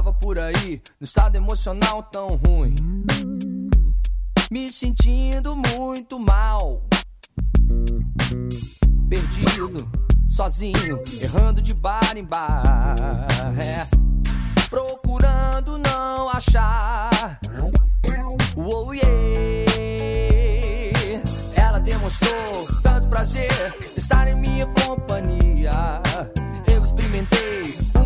tava por aí, no estado emocional tão ruim. Me sentindo muito mal. Perdido, sozinho, errando de bar em bar. É. Procurando não achar. Oh, yeah. Ela demonstrou tanto prazer estar em minha companhia.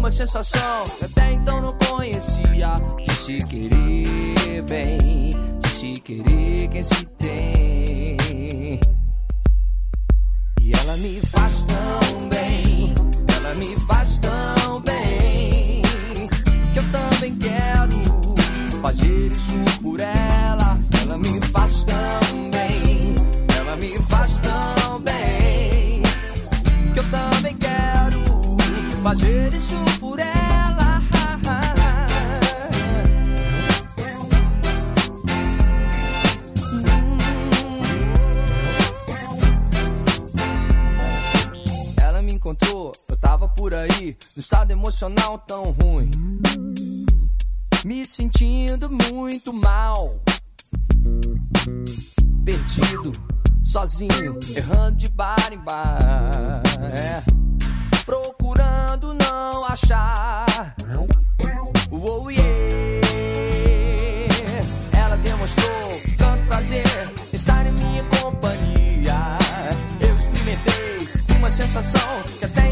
Uma sensação que até então não conhecia. De se querer bem, de se querer quem se tem. E ela me faz tão bem, ela me faz tão bem, que eu também quero fazer isso por ela. Fazer isso por ela. Ela me encontrou, eu tava por aí, no estado emocional tão ruim. Me sentindo muito mal. Perdido, sozinho, errando de bar em bar. É. Procurando não achar. Oh, yeah. Ela demonstrou tanto prazer estar em minha companhia. Eu experimentei uma sensação que até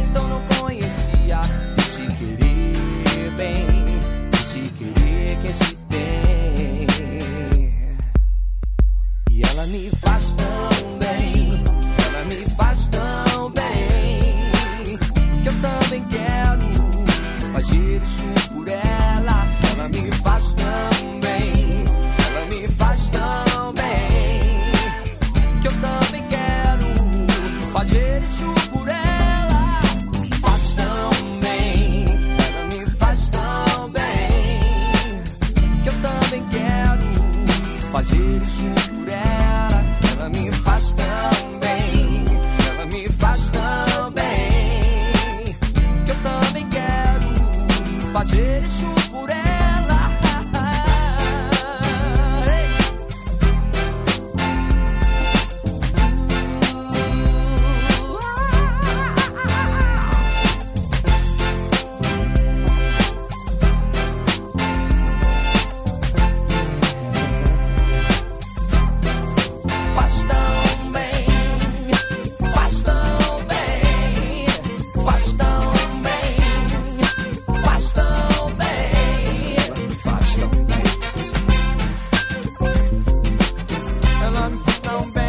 fazer isso por ela. balance down